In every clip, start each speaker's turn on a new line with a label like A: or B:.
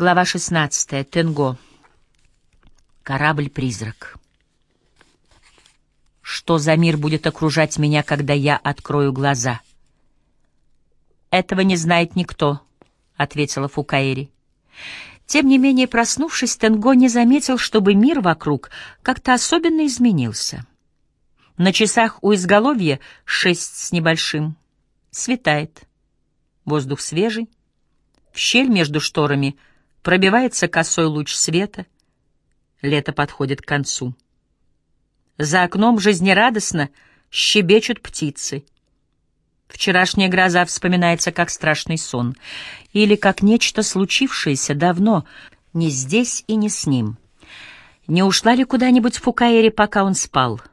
A: Глава 16. Тенго. Корабль-призрак. Что за мир будет окружать меня, когда я открою глаза? Этого не знает никто, ответила Фукаэри. Тем не менее, проснувшись, Тенго не заметил, чтобы мир вокруг как-то особенно изменился. На часах у изголовья шесть с небольшим. Светает. Воздух свежий. В щель между шторами пробивается косой луч света. Лето подходит к концу. За окном жизнерадостно щебечут птицы. Вчерашняя гроза вспоминается как страшный сон или как нечто случившееся давно, не здесь и не с ним. Не ушла ли куда-нибудь Фукаэри, пока он спал? —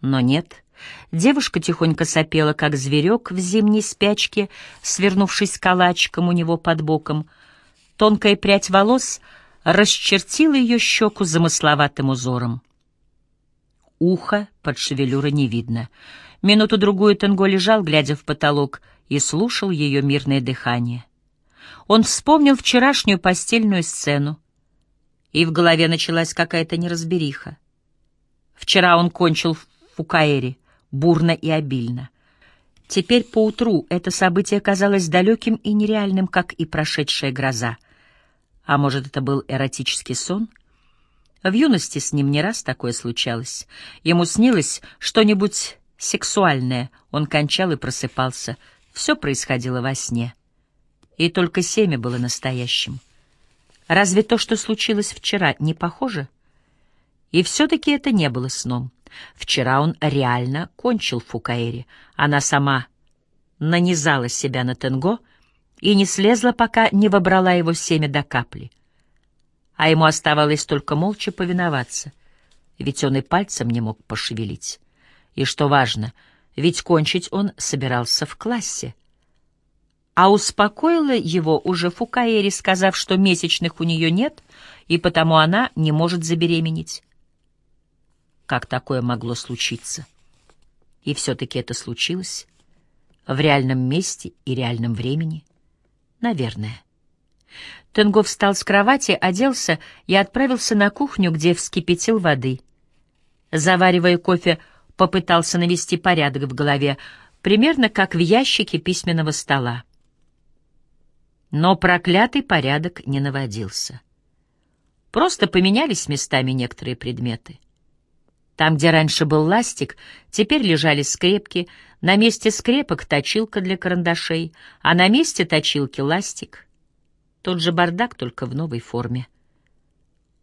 A: но нет. Девушка тихонько сопела, как зверек в зимней спячке, свернувшись калачиком у него под боком. Тонкая прядь волос расчертила ее щеку замысловатым узором. Ухо под шевелюрой не видно. Минуту-другую Тенго лежал, глядя в потолок, и слушал ее мирное дыхание. Он вспомнил вчерашнюю постельную сцену, и в голове началась какая-то неразбериха. Вчера он кончил Фукаэри, бурно и обильно. Теперь поутру это событие казалось далеким и нереальным, как и прошедшая гроза. А может, это был эротический сон? В юности с ним не раз такое случалось. Ему снилось что-нибудь сексуальное, он кончал и просыпался. Все происходило во сне. И только семя было настоящим. Разве то, что случилось вчера, не похоже? И все-таки это не было сном. Вчера он реально кончил Фукаэри. Она сама нанизала себя на Тенго и не слезла, пока не вобрала его семя до капли. А ему оставалось только молча повиноваться, ведь он и пальцем не мог пошевелить. И что важно, ведь кончить он собирался в классе. А успокоила его уже Фукаэри, сказав, что месячных у нее нет, и потому она не может забеременеть как такое могло случиться. И все-таки это случилось. В реальном месте и реальном времени. Наверное. Тенго встал с кровати, оделся и отправился на кухню, где вскипятил воды. Заваривая кофе, попытался навести порядок в голове, примерно как в ящике письменного стола. Но проклятый порядок не наводился. Просто поменялись местами некоторые предметы. Там, где раньше был ластик, теперь лежали скрепки, на месте скрепок точилка для карандашей, а на месте точилки ластик. Тот же бардак, только в новой форме.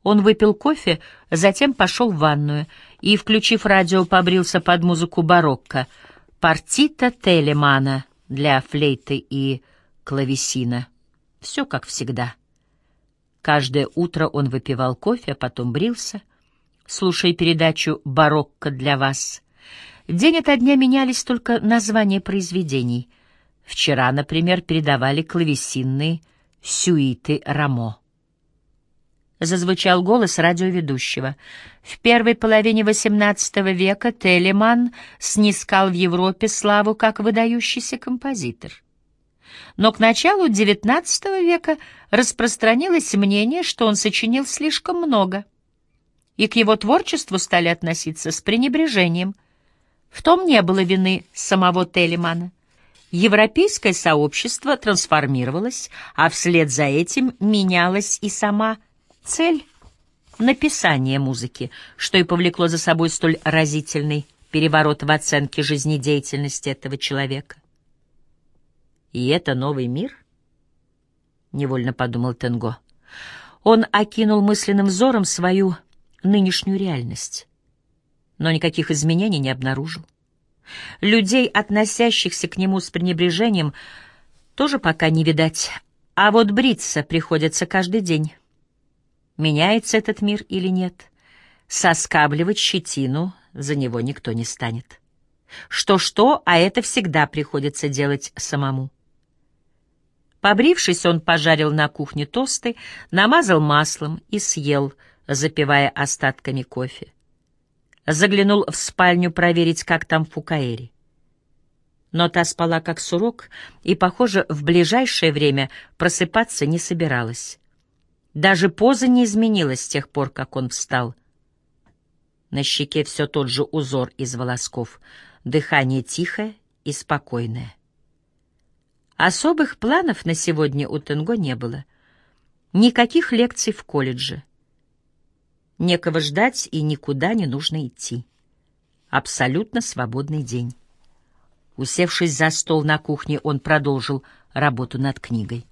A: Он выпил кофе, затем пошел в ванную и, включив радио, побрился под музыку барокко. Партита Телемана для флейты и клавесина. Все как всегда. Каждое утро он выпивал кофе, а потом брился — слушая передачу «Барокко для вас». День ото дня менялись только названия произведений. Вчера, например, передавали клавесинные сюиты Рамо. Зазвучал голос радиоведущего. В первой половине XVIII века Телеман снискал в Европе славу как выдающийся композитор. Но к началу XIX века распространилось мнение, что он сочинил слишком много — и к его творчеству стали относиться с пренебрежением. В том не было вины самого Телемана. Европейское сообщество трансформировалось, а вслед за этим менялась и сама цель написания музыки, что и повлекло за собой столь разительный переворот в оценке жизнедеятельности этого человека. «И это новый мир?» — невольно подумал Тенго. Он окинул мысленным взором свою нынешнюю реальность, но никаких изменений не обнаружил. Людей, относящихся к нему с пренебрежением, тоже пока не видать, а вот бриться приходится каждый день. Меняется этот мир или нет, соскабливать щетину за него никто не станет. Что-что, а это всегда приходится делать самому. Побрившись, он пожарил на кухне тосты, намазал маслом и съел — запивая остатками кофе. Заглянул в спальню проверить, как там Фукаэри. Но та спала как сурок и, похоже, в ближайшее время просыпаться не собиралась. Даже поза не изменилась с тех пор, как он встал. На щеке все тот же узор из волосков, дыхание тихое и спокойное. Особых планов на сегодня у Тенго не было. Никаких лекций в колледже. Некого ждать и никуда не нужно идти. Абсолютно свободный день. Усевшись за стол на кухне, он продолжил работу над книгой.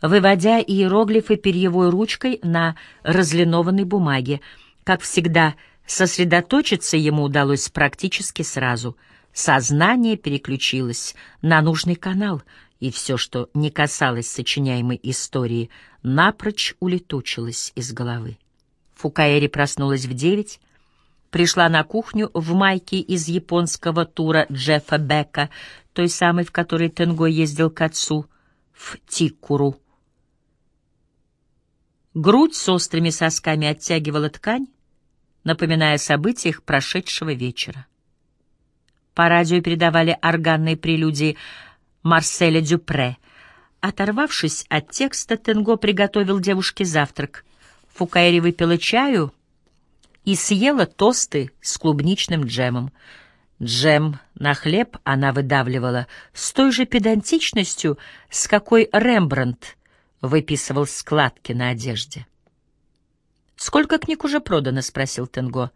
A: Выводя иероглифы перьевой ручкой на разлинованной бумаге, как всегда, сосредоточиться ему удалось практически сразу. Сознание переключилось на нужный канал, и все, что не касалось сочиняемой истории, напрочь улетучилось из головы. Фукаэри проснулась в девять, пришла на кухню в майке из японского тура Джеффа Бека, той самой, в которой Тенго ездил к отцу, в Тиккуру. Грудь с острыми сосками оттягивала ткань, напоминая о событиях прошедшего вечера. По радио передавали органные прелюдии Марселя Дюпре. Оторвавшись от текста, Тенго приготовил девушке завтрак. Фукаэри выпила чаю и съела тосты с клубничным джемом. Джем на хлеб она выдавливала с той же педантичностью, с какой Рембрандт выписывал складки на одежде. «Сколько книг уже продано?» — спросил Тенго.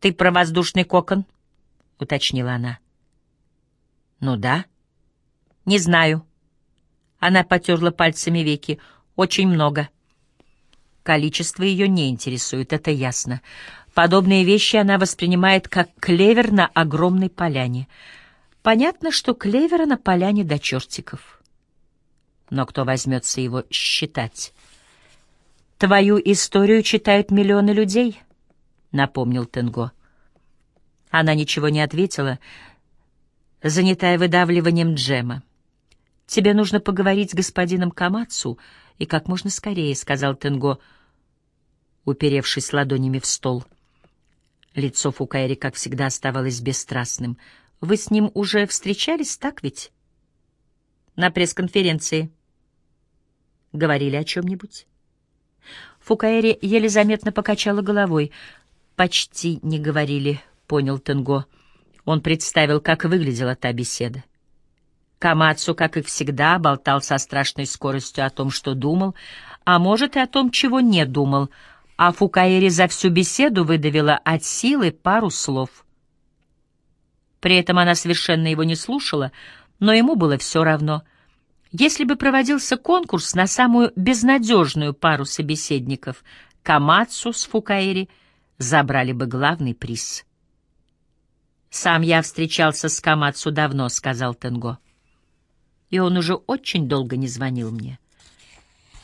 A: «Ты про воздушный кокон?» — уточнила она. «Ну да». «Не знаю». Она потерла пальцами веки. «Очень много». Количество ее не интересует, это ясно. Подобные вещи она воспринимает как клевер на огромной поляне. Понятно, что клевера на поляне до чертиков. Но кто возьмется его считать? «Твою историю читают миллионы людей», — напомнил Тенго. Она ничего не ответила, занятая выдавливанием джема. «Тебе нужно поговорить с господином Камацу, и как можно скорее», — сказал Тенго, уперевшись ладонями в стол. Лицо Фукаэри, как всегда, оставалось бесстрастным. «Вы с ним уже встречались, так ведь?» «На пресс-конференции». «Говорили о чем-нибудь?» Фукаэри еле заметно покачала головой. «Почти не говорили», — понял Тенго. Он представил, как выглядела та беседа. Камацу, как и всегда, болтал со страшной скоростью о том, что думал, а может и о том, чего не думал, а Фукаэри за всю беседу выдавила от силы пару слов. При этом она совершенно его не слушала, но ему было все равно. Если бы проводился конкурс на самую безнадежную пару собеседников, Камацу с Фукаэри забрали бы главный приз. «Сам я встречался с Камацу давно», — сказал Тенго. «И он уже очень долго не звонил мне.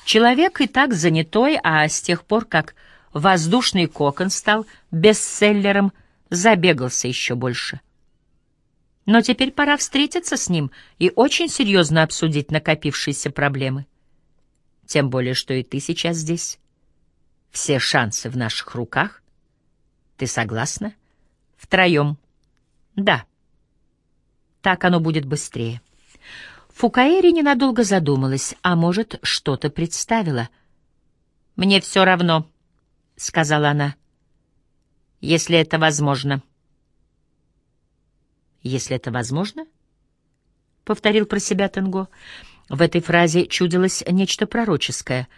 A: Человек и так занятой, а с тех пор, как «Воздушный кокон» стал бестселлером, забегался еще больше. Но теперь пора встретиться с ним и очень серьезно обсудить накопившиеся проблемы. Тем более, что и ты сейчас здесь. Все шансы в наших руках. Ты согласна? Втроем. Да. Так оно будет быстрее. Фукаэри ненадолго задумалась, а может, что-то представила. «Мне все равно», — сказала она, — «если это возможно». «Если это возможно?» — повторил про себя Тенго. В этой фразе чудилось нечто пророческое.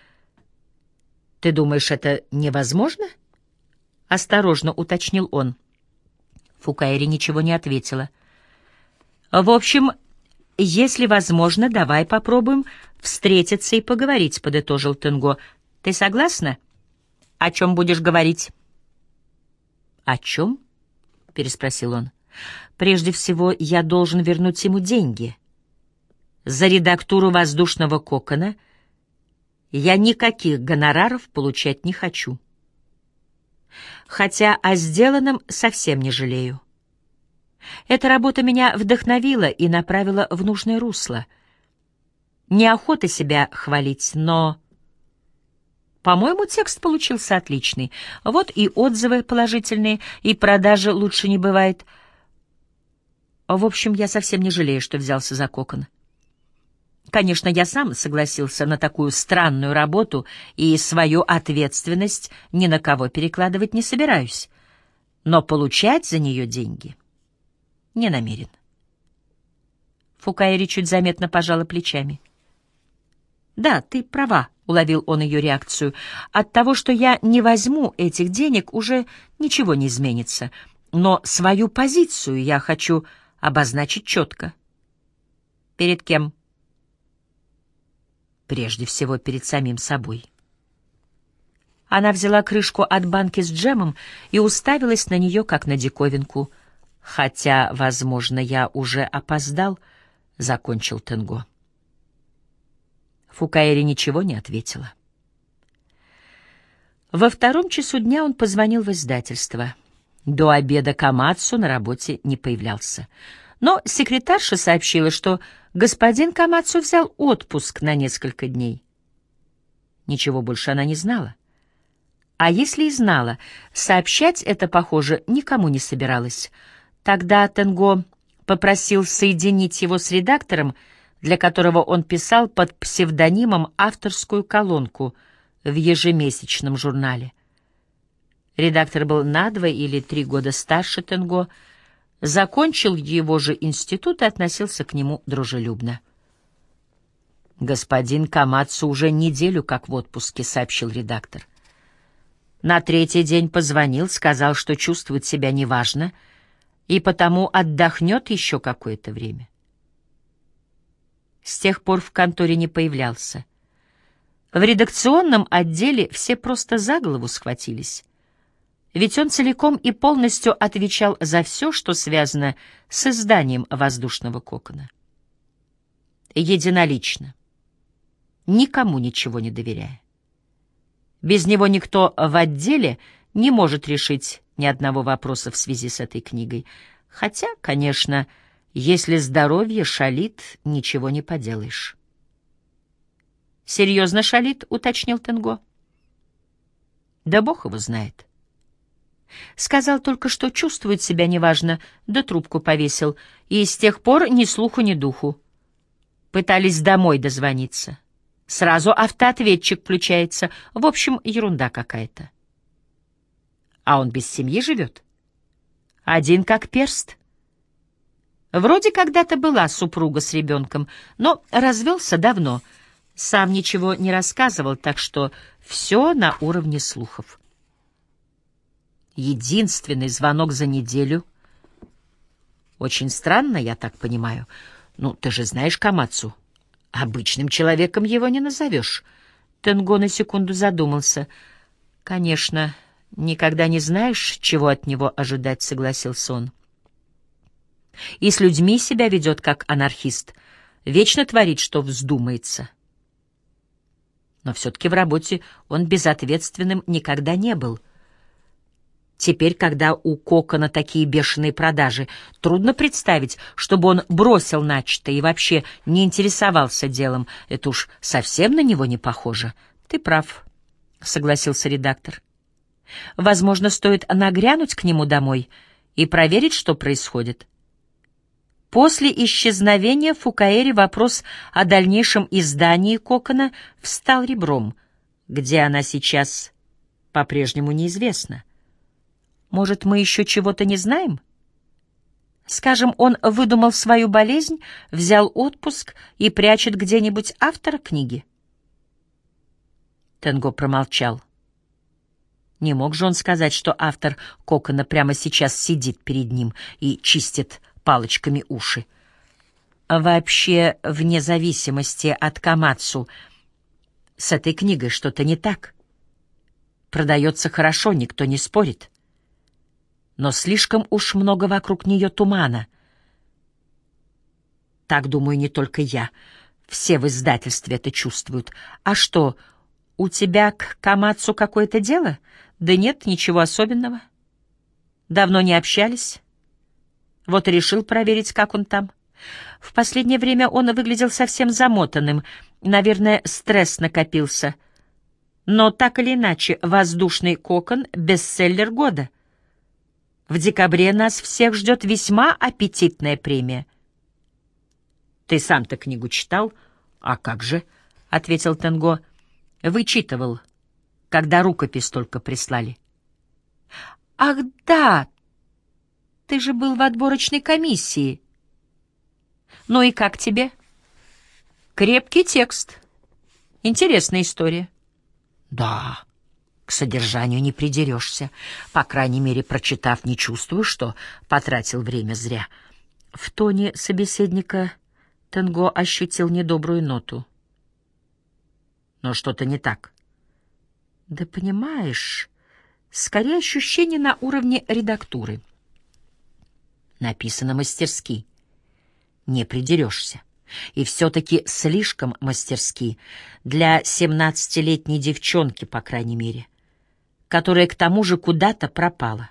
A: «Ты думаешь, это невозможно?» — осторожно уточнил он. Фукаэри ничего не ответила. «В общем, «Если возможно, давай попробуем встретиться и поговорить», — подытожил Тенго. «Ты согласна? О чем будешь говорить?» «О чем?» — переспросил он. «Прежде всего, я должен вернуть ему деньги. За редактуру «Воздушного кокона» я никаких гонораров получать не хочу. Хотя о сделанном совсем не жалею. Эта работа меня вдохновила и направила в нужное русло. Неохота себя хвалить, но... По-моему, текст получился отличный. Вот и отзывы положительные, и продажи лучше не бывает. В общем, я совсем не жалею, что взялся за кокон. Конечно, я сам согласился на такую странную работу и свою ответственность ни на кого перекладывать не собираюсь. Но получать за нее деньги не намерен. Фукаэри чуть заметно пожала плечами. «Да, ты права», — уловил он ее реакцию. «От того, что я не возьму этих денег, уже ничего не изменится. Но свою позицию я хочу обозначить четко». «Перед кем?» «Прежде всего, перед самим собой». Она взяла крышку от банки с джемом и уставилась на нее, как на диковинку. «Хотя, возможно, я уже опоздал», — закончил Тенго. Фукаэри ничего не ответила. Во втором часу дня он позвонил в издательство. До обеда Камацу на работе не появлялся. Но секретарша сообщила, что господин Камацу взял отпуск на несколько дней. Ничего больше она не знала. А если и знала, сообщать это, похоже, никому не собиралась. Тогда Тенго попросил соединить его с редактором, для которого он писал под псевдонимом авторскую колонку в ежемесячном журнале. Редактор был на два или три года старше Тенго, закончил его же институт и относился к нему дружелюбно. «Господин Камацу уже неделю как в отпуске», — сообщил редактор. На третий день позвонил, сказал, что чувствует себя неважно и потому отдохнет еще какое-то время. С тех пор в конторе не появлялся. В редакционном отделе все просто за голову схватились. Ведь он целиком и полностью отвечал за все, что связано с изданием воздушного кокона. Единолично. Никому ничего не доверяя. Без него никто в отделе не может решить ни одного вопроса в связи с этой книгой. Хотя, конечно, если здоровье шалит, ничего не поделаешь. «Серьезно шалит?» — уточнил Тенго. «Да бог его знает». Сказал только, что чувствует себя неважно, да трубку повесил, и с тех пор ни слуху, ни духу. Пытались домой дозвониться. Сразу автоответчик включается. В общем, ерунда какая-то. А он без семьи живет? Один как перст. Вроде когда-то была супруга с ребенком, но развелся давно. Сам ничего не рассказывал, так что все на уровне слухов. Единственный звонок за неделю. Очень странно, я так понимаю. Ну, ты же знаешь Камацу. Обычным человеком его не назовешь. Тенго на секунду задумался. Конечно, никогда не знаешь, чего от него ожидать, согласился он. И с людьми себя ведет как анархист, вечно творит, что вздумается. Но все-таки в работе он безответственным никогда не был. Теперь, когда у Кокона такие бешеные продажи, трудно представить, чтобы он бросил начатое и вообще не интересовался делом. Это уж совсем на него не похоже. Ты прав, — согласился редактор. Возможно, стоит нагрянуть к нему домой и проверить, что происходит. После исчезновения Фукаэри вопрос о дальнейшем издании Кокона встал ребром. Где она сейчас, по-прежнему неизвестно. Может, мы еще чего-то не знаем? Скажем, он выдумал свою болезнь, взял отпуск и прячет где-нибудь автора книги. Тенго промолчал. Не мог же он сказать, что автор Кокона прямо сейчас сидит перед ним и чистит палочками уши. Вообще, вне зависимости от Камацу, с этой книгой что-то не так. Продается хорошо, никто не спорит. Но слишком уж много вокруг нее тумана. Так, думаю, не только я. Все в издательстве это чувствуют. А что, у тебя к Камацу какое-то дело? Да нет, ничего особенного. Давно не общались? Вот и решил проверить, как он там. В последнее время он выглядел совсем замотанным. Наверное, стресс накопился. Но так или иначе, «Воздушный кокон» — бестселлер года. В декабре нас всех ждет весьма аппетитная премия. Ты сам-то книгу читал? «А как же?» — ответил Тенго. «Вычитывал, когда рукопись только прислали». «Ах, да! Ты же был в отборочной комиссии». «Ну и как тебе?» «Крепкий текст. Интересная история». «Да, к содержанию не придерешься. По крайней мере, прочитав, не чувствую, что потратил время зря». В тоне собеседника Тенго ощутил недобрую ноту. Но что-то не так. Да понимаешь, скорее ощущение на уровне редактуры. Написано мастерски. Не придерешься. И все-таки слишком мастерски для семнадцатилетней девчонки, по крайней мере, которая к тому же куда-то пропала.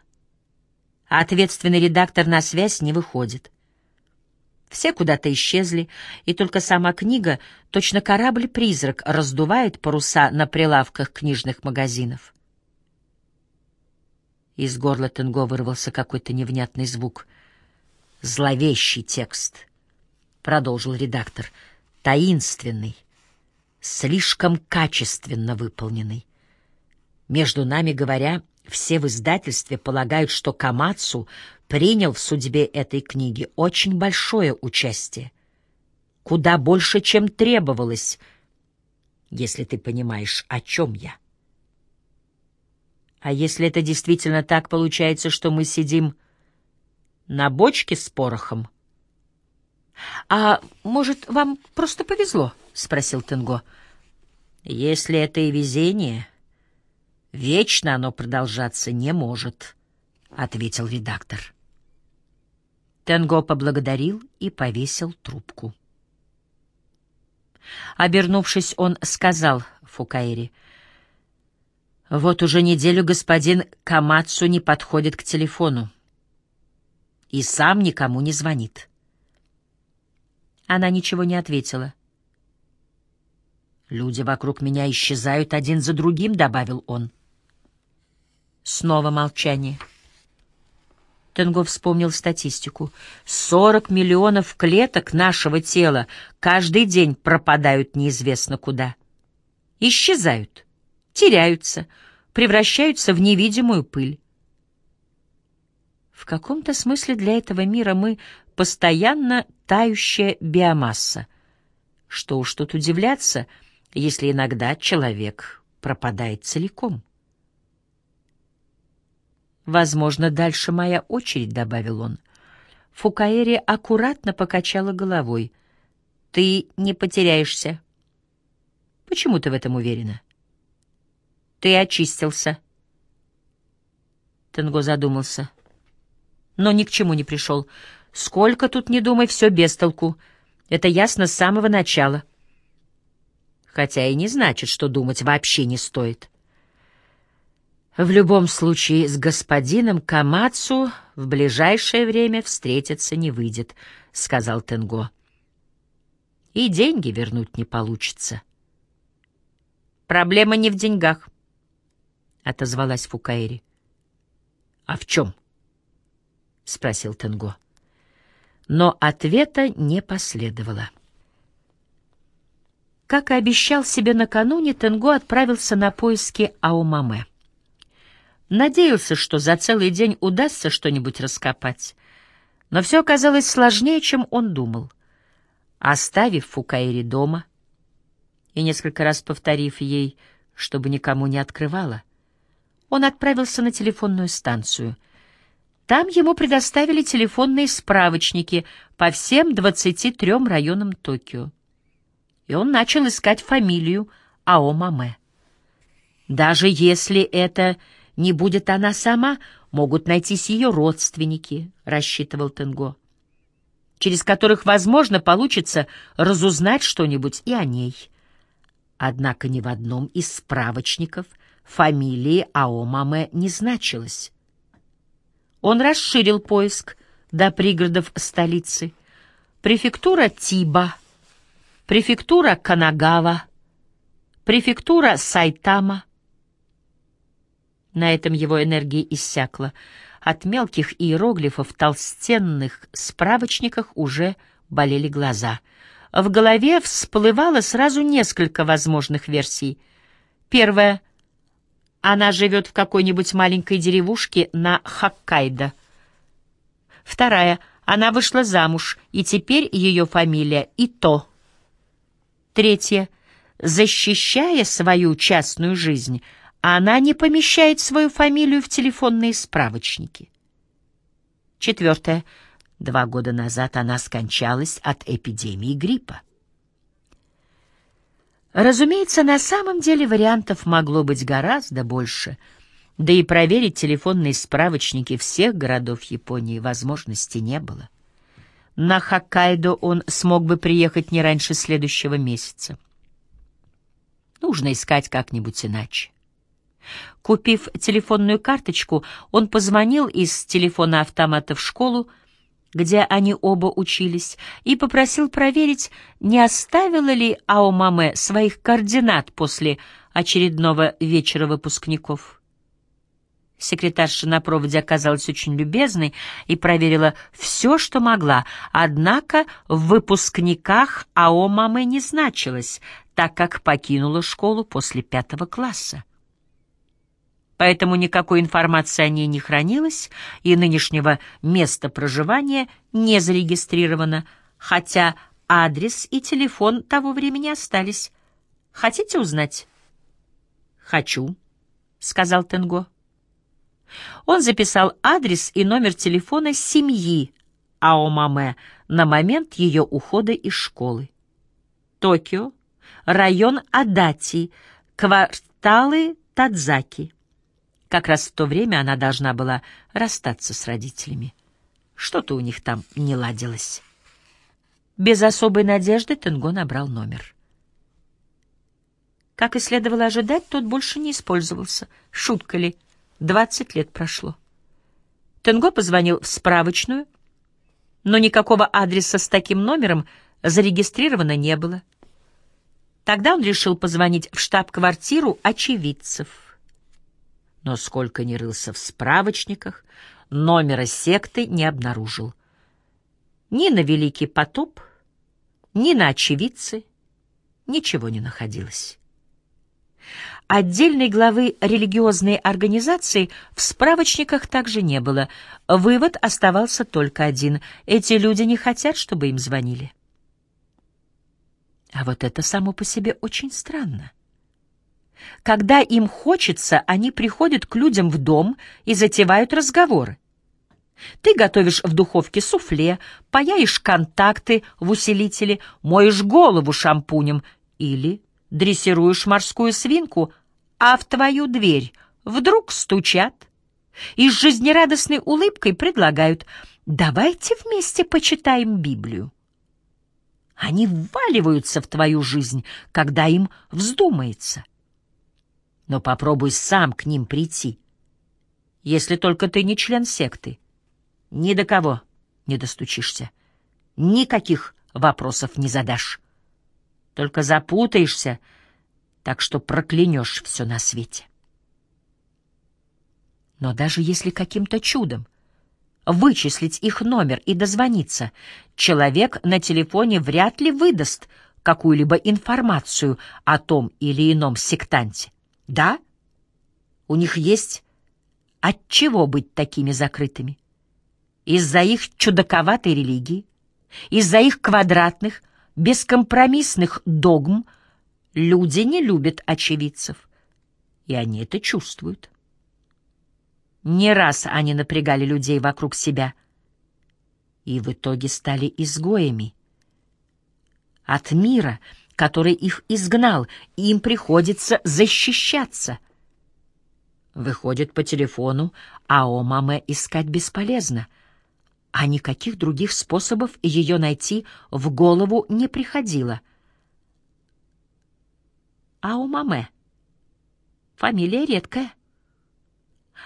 A: А ответственный редактор на связь не выходит. Все куда-то исчезли, и только сама книга, точно корабль-призрак, раздувает паруса на прилавках книжных магазинов. Из горла Тенго вырвался какой-то невнятный звук. «Зловещий текст», — продолжил редактор, — «таинственный, слишком качественно выполненный. Между нами говоря, все в издательстве полагают, что Камацу принял в судьбе этой книги очень большое участие. Куда больше, чем требовалось, если ты понимаешь, о чем я. А если это действительно так получается, что мы сидим на бочке с порохом? — А может, вам просто повезло? — спросил Тенго. — Если это и везение, вечно оно продолжаться не может, — ответил редактор. Тенго поблагодарил и повесил трубку. Обернувшись, он сказал Фукаэри, «Вот уже неделю господин Камацу не подходит к телефону и сам никому не звонит». Она ничего не ответила. «Люди вокруг меня исчезают один за другим», — добавил он. Снова молчание. Тенго вспомнил статистику. 40 миллионов клеток нашего тела каждый день пропадают неизвестно куда. Исчезают, теряются, превращаются в невидимую пыль. В каком-то смысле для этого мира мы постоянно тающая биомасса. Что уж тут удивляться, если иногда человек пропадает целиком. «Возможно, дальше моя очередь», — добавил он. Фукаэри аккуратно покачала головой. «Ты не потеряешься». «Почему ты в этом уверена?» «Ты очистился». Тенго задумался. Но ни к чему не пришел. «Сколько тут не думай, все без толку. Это ясно с самого начала». Хотя и не значит, что думать вообще не стоит. В любом случае с господином Камацу в ближайшее время встретиться не выйдет, — сказал Тенго. И деньги вернуть не получится. Проблема не в деньгах, — отозвалась Фукаэри. А в чем? — спросил Тенго. Но ответа не последовало. Как и обещал себе накануне, Тенго отправился на поиски Аумаме. Надеялся, что за целый день удастся что-нибудь раскопать. Но все оказалось сложнее, чем он думал. Оставив Фукаири дома и несколько раз повторив ей, чтобы никому не открывала, он отправился на телефонную станцию. Там ему предоставили телефонные справочники по всем 23 районам Токио. И он начал искать фамилию Ао Маме. Даже если это не будет она сама, могут найтись ее родственники, — рассчитывал Тенго, через которых, возможно, получится разузнать что-нибудь и о ней. Однако ни в одном из справочников фамилии Аомаме не значилось. Он расширил поиск до пригородов столицы. Префектура Тиба, префектура Канагава, префектура Сайтама — на этом его энергия иссякла. От мелких иероглифов в толстенных справочниках уже болели глаза. в голове всплывало сразу несколько возможных версий. Первая — она живет в какой-нибудь маленькой деревушке на Хоккайдо. Вторая — она вышла замуж, и теперь ее фамилия Ито. Третья — защищая свою частную жизнь, она не помещает свою фамилию в телефонные справочники. Четвертое — Два года назад она скончалась от эпидемии гриппа. Разумеется, на самом деле вариантов могло быть гораздо больше, да и проверить телефонные справочники всех городов Японии возможности не было. На Хоккайдо он смог бы приехать не раньше следующего месяца. Нужно искать как-нибудь иначе. Купив телефонную карточку, он позвонил из телефона автомата в школу, где они оба учились, и попросил проверить, не оставила ли Аомаме своих координат после очередного вечера выпускников. Секретарша на проводе оказалась очень любезной и проверила все, что могла, однако в выпускниках Аомаме не значилось, так как покинула школу после пятого класса поэтому никакой информации о ней не хранилось, и нынешнего места проживания не зарегистрировано, хотя адрес и телефон того времени остались. Хотите узнать? «Хочу», — сказал Тенго. Он записал адрес и номер телефона семьи Аомаме на момент ее ухода из школы. Токио, район Адати, кварталы Тадзаки. Как раз в то время она должна была расстаться с родителями. Что-то у них там не ладилось. Без особой надежды Тенго набрал номер. Как и следовало ожидать, тот больше не использовался. Шутка ли? Двадцать лет прошло. Тенго позвонил в справочную, но никакого адреса с таким номером зарегистрировано не было. Тогда он решил позвонить в штаб-квартиру очевидцев но сколько ни рылся в справочниках, номера секты не обнаружил. Ни на Великий потоп, ни на очевидцы ничего не находилось. Отдельной главы религиозной организации в справочниках также не было. Вывод оставался только один. Эти люди не хотят, чтобы им звонили. А вот это само по себе очень странно. Когда им хочется, они приходят к людям в дом и затевают разговоры. Ты готовишь в духовке суфле, паяешь контакты в усилителе, моешь голову шампунем или дрессируешь морскую свинку, а в твою дверь вдруг стучат и с жизнерадостной улыбкой предлагают «давайте вместе почитаем Библию». Они вваливаются в твою жизнь, когда им вздумается но попробуй сам к ним прийти. Если только ты не член секты. Ни до кого не достучишься. Никаких вопросов не задашь. Только запутаешься, так что проклянешь все на свете. Но даже если каким-то чудом вычислить их номер и дозвониться, человек на телефоне вряд ли выдаст какую-либо информацию о том или ином сектанте. Да, у них есть от чего быть такими закрытыми. Из-за их чудаковатой религии, из-за их квадратных, бескомпромиссных догм люди не любят очевидцев, и они это чувствуют. Не раз они напрягали людей вокруг себя и в итоге стали изгоями. От мира — который их изгнал, и им приходится защищаться. Выходит по телефону, а о маме искать бесполезно, а никаких других способов ее найти в голову не приходило. А у маме фамилия редкая.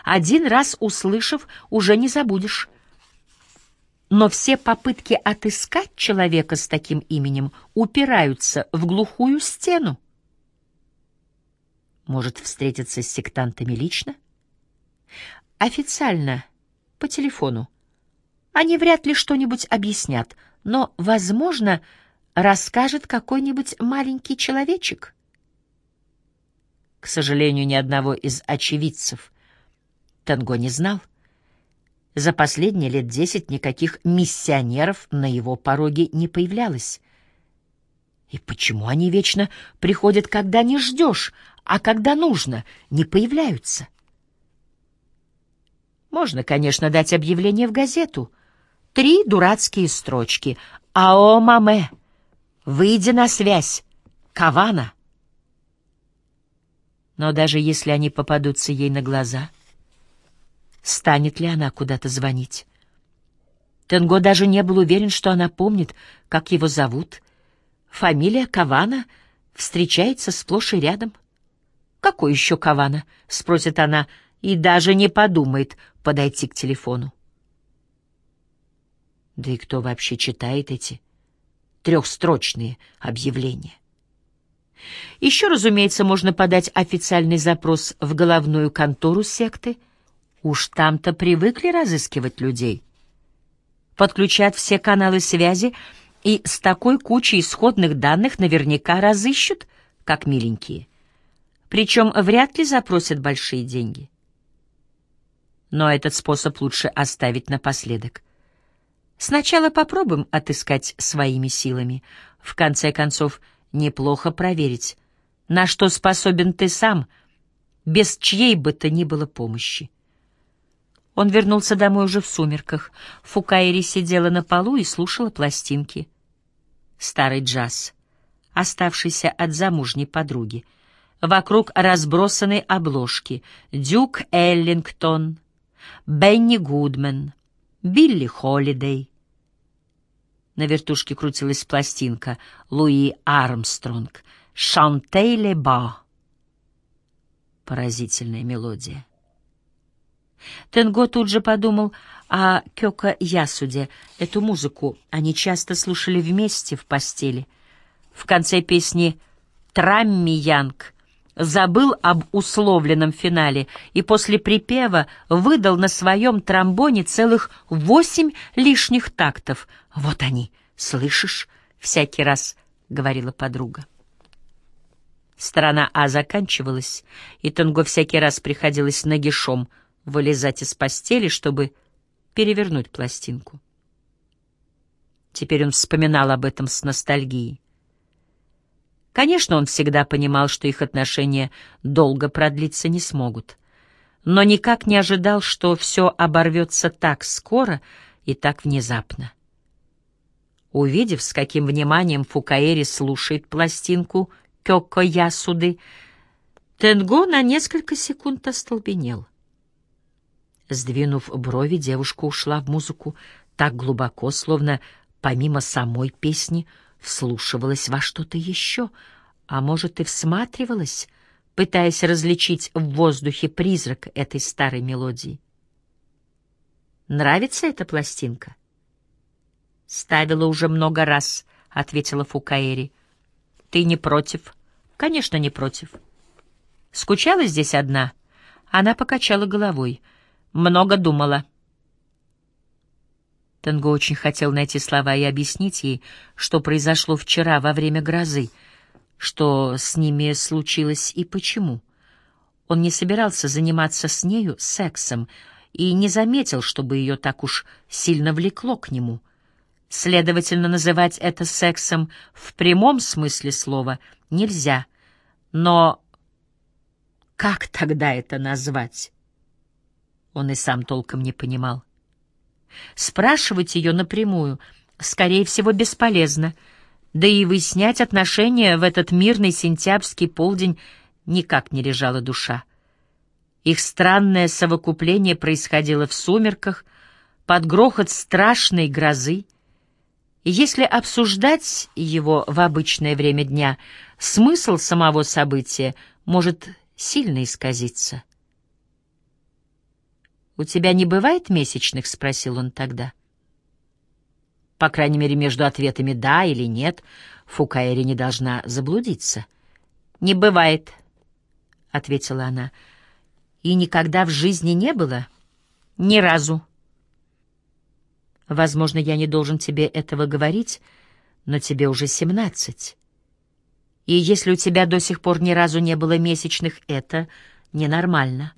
A: Один раз услышав, уже не забудешь. Но все попытки отыскать человека с таким именем упираются в глухую стену. Может встретиться с сектантами лично? Официально, по телефону. Они вряд ли что-нибудь объяснят, но, возможно, расскажет какой-нибудь маленький человечек. К сожалению, ни одного из очевидцев Танго не знал. За последние лет десять никаких миссионеров на его пороге не появлялось. И почему они вечно приходят, когда не ждешь, а когда нужно, не появляются? Можно, конечно, дать объявление в газету. Три дурацкие строчки. «Ао, маме! Выйди на связь! Кавана!» Но даже если они попадутся ей на глаза, станет ли она куда-то звонить? Тенго даже не был уверен, что она помнит, как его зовут. Фамилия Кавана встречается сплошь и рядом. «Какой еще Кавана?» — спросит она, и даже не подумает подойти к телефону. Да и кто вообще читает эти трехстрочные объявления? Еще, разумеется, можно подать официальный запрос в головную контору секты. Уж там-то привыкли разыскивать людей. Подключат все каналы связи и с такой кучей исходных данных наверняка разыщут, как миленькие. Причем вряд ли запросят большие деньги. Но этот способ лучше оставить напоследок. Сначала попробуем отыскать своими силами. В конце концов, — Неплохо проверить, на что способен ты сам, без чьей бы то ни было помощи. Он вернулся домой уже в сумерках. Фукаири сидела на полу и слушала пластинки. Старый джаз, оставшийся от замужней подруги. Вокруг разбросаны обложки. Дюк Эллингтон, Бенни Гудмен, Билли Холидей. На вертушке крутилась пластинка Луи Армстронг «Шантей ле ба». Поразительная мелодия. Тенго тут же подумал о Кёка Ясуде. Эту музыку они часто слушали вместе в постели. В конце песни «Трамми Янг» забыл об условленном финале и после припева выдал на своем тромбоне целых восемь лишних тактов. «Вот они, слышишь?» — всякий раз говорила подруга. Сторона А заканчивалась, и Тонго всякий раз приходилось нагишом вылезать из постели, чтобы перевернуть пластинку. Теперь он вспоминал об этом с ностальгией. Конечно, он всегда понимал, что их отношения долго продлиться не смогут, но никак не ожидал, что все оборвется так скоро и так внезапно. Увидев, с каким вниманием Фукаэри слушает пластинку Кёко Ясуды, Тенго на несколько секунд остолбенел. Сдвинув брови, девушка ушла в музыку так глубоко, словно помимо самой песни — вслушивалась во что-то еще, а может и всматривалась, пытаясь различить в воздухе призрак этой старой мелодии. «Нравится эта пластинка?» «Ставила уже много раз», — ответила Фукаэри. «Ты не против?» «Конечно, не против». «Скучала здесь одна?» Она покачала головой. «Много думала». Тенго очень хотел найти слова и объяснить ей, что произошло вчера во время грозы, что с ними случилось и почему. Он не собирался заниматься с нею сексом и не заметил, чтобы ее так уж сильно влекло к нему. Следовательно, называть это сексом в прямом смысле слова нельзя. Но как тогда это назвать? Он и сам толком не понимал. Спрашивать ее напрямую, скорее всего, бесполезно, да и выяснять отношения в этот мирный сентябрьский полдень никак не лежала душа. Их странное совокупление происходило в сумерках, под грохот страшной грозы. И если обсуждать его в обычное время дня, смысл самого события может сильно исказиться. «У тебя не бывает месячных?» — спросил он тогда. По крайней мере, между ответами «да» или «нет» Фукаэри не должна заблудиться. «Не бывает», — ответила она. «И никогда в жизни не было? Ни разу». «Возможно, я не должен тебе этого говорить, Но тебе уже семнадцать. И если у тебя до сих пор ни разу не было месячных, это ненормально.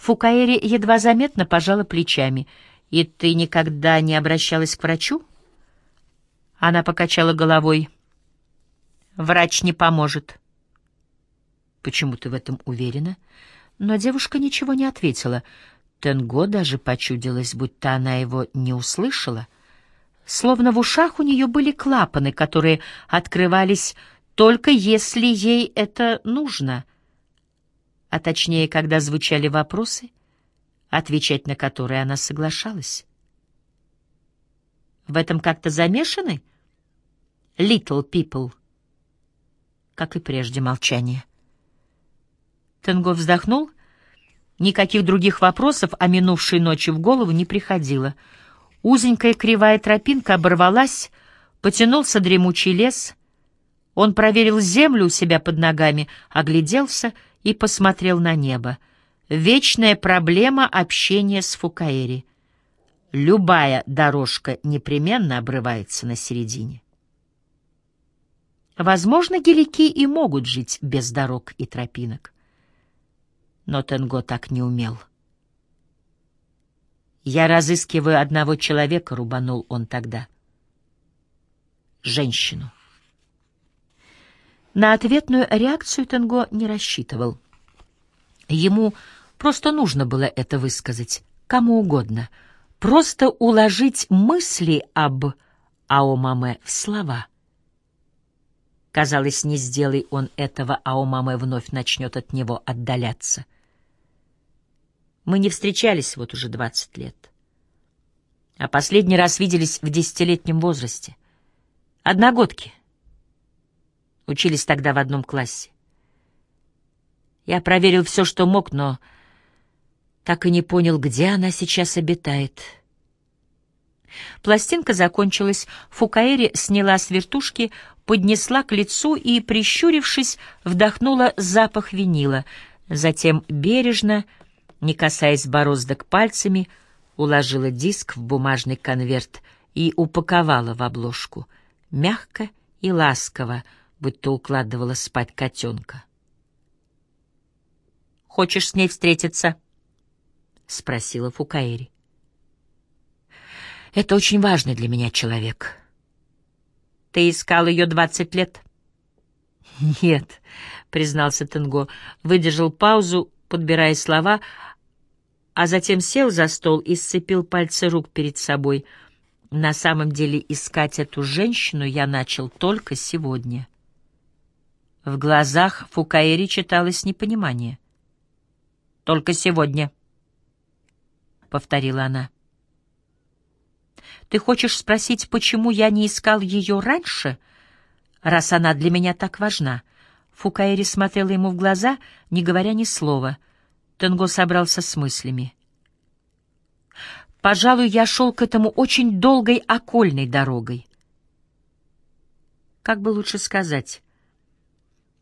A: Фукаэри едва заметно пожала плечами. «И ты никогда не обращалась к врачу?» Она покачала головой. «Врач не поможет». «Почему ты в этом уверена?» Но девушка ничего не ответила. Тенго даже почудилась, будто она его не услышала. Словно в ушах у нее были клапаны, которые открывались только если ей это нужно. А точнее, когда звучали вопросы, отвечать на которые она соглашалась. В этом как-то замешаны? Little people. Как и прежде молчание. Тенго вздохнул. Никаких других вопросов о минувшей ночи в голову не приходило. Узенькая кривая тропинка оборвалась, потянулся дремучий лес. Он проверил землю у себя под ногами, огляделся и посмотрел на небо. Вечная проблема общения с Фукаэри. Любая дорожка непременно обрывается на середине. Возможно, гелики и могут жить без дорог и тропинок но Тенго так не умел. «Я разыскиваю одного человека», — рубанул он тогда. «Женщину». На ответную реакцию Тенго не рассчитывал. Ему просто нужно было это высказать, кому угодно, просто уложить мысли об Аомаме в слова. Казалось, не сделай он этого, Аомаме вновь начнет от него отдаляться — мы не встречались вот уже двадцать лет. А последний раз виделись в десятилетнем возрасте. Одногодки. Учились тогда в одном классе. Я проверил все, что мог, но так и не понял, где она сейчас обитает. Пластинка закончилась, Фукаэри сняла с вертушки, поднесла к лицу и, прищурившись, вдохнула запах винила. Затем бережно не касаясь бороздок пальцами, уложила диск в бумажный конверт и упаковала в обложку, мягко и ласково, будто укладывала спать котенка. «Хочешь с ней встретиться?» — спросила Фукаэри. «Это очень важный для меня человек». «Ты искал ее двадцать лет?» «Нет», — признался Тенго, выдержал паузу, подбирая слова, — а затем сел за стол и сцепил пальцы рук перед собой. На самом деле искать эту женщину я начал только сегодня. В глазах Фукаэри читалось непонимание. «Только сегодня», — повторила она. «Ты хочешь спросить, почему я не искал ее раньше, раз она для меня так важна?» Фукаэри смотрела ему в глаза, не говоря ни слова — Тенго собрался с мыслями. Пожалуй, я шел к этому очень долгой окольной дорогой. Как бы лучше сказать?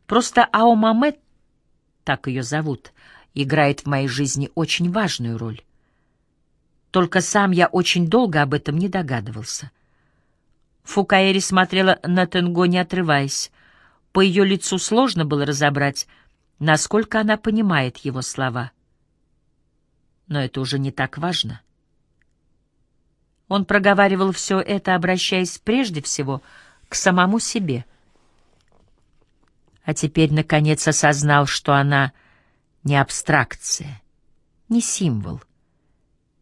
A: Просто Аомаме, так ее зовут, играет в моей жизни очень важную роль. Только сам я очень долго об этом не догадывался. Фукаэри смотрела на Тенго, не отрываясь. По ее лицу сложно было разобрать, насколько она понимает его слова. Но это уже не так важно. Он проговаривал все это, обращаясь прежде всего к самому себе. А теперь, наконец, осознал, что она не абстракция, не символ,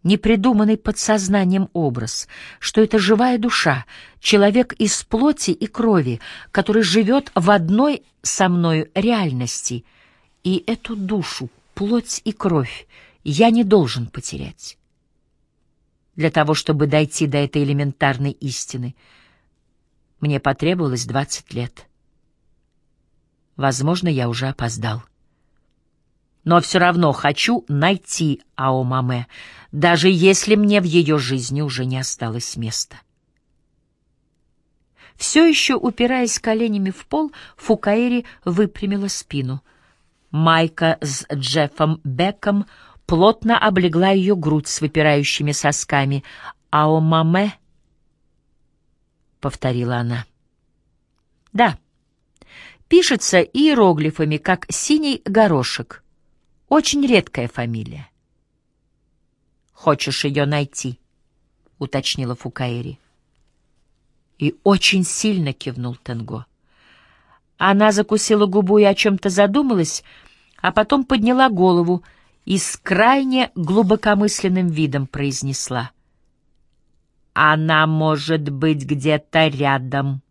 A: не придуманный подсознанием образ, что это живая душа, человек из плоти и крови, который живет в одной со мною реальности — и эту душу, плоть и кровь я не должен потерять. Для того, чтобы дойти до этой элементарной истины, мне потребовалось двадцать лет. Возможно, я уже опоздал. Но все равно хочу найти Аомаме, даже если мне в ее жизни уже не осталось места. Все еще упираясь коленями в пол, Фукаэри выпрямила спину — Майка с Джеффом Беком плотно облегла ее грудь с выпирающими сосками. «Ао маме», — повторила она. Да. Пишется иероглифами, как синий горошек. Очень редкая фамилия. Хочешь ее найти? — уточнила Фукаэри. И очень сильно кивнул Тенго. Она закусила губу и о чем-то задумалась, а потом подняла голову и с крайне глубокомысленным видом произнесла. «Она может быть где-то рядом».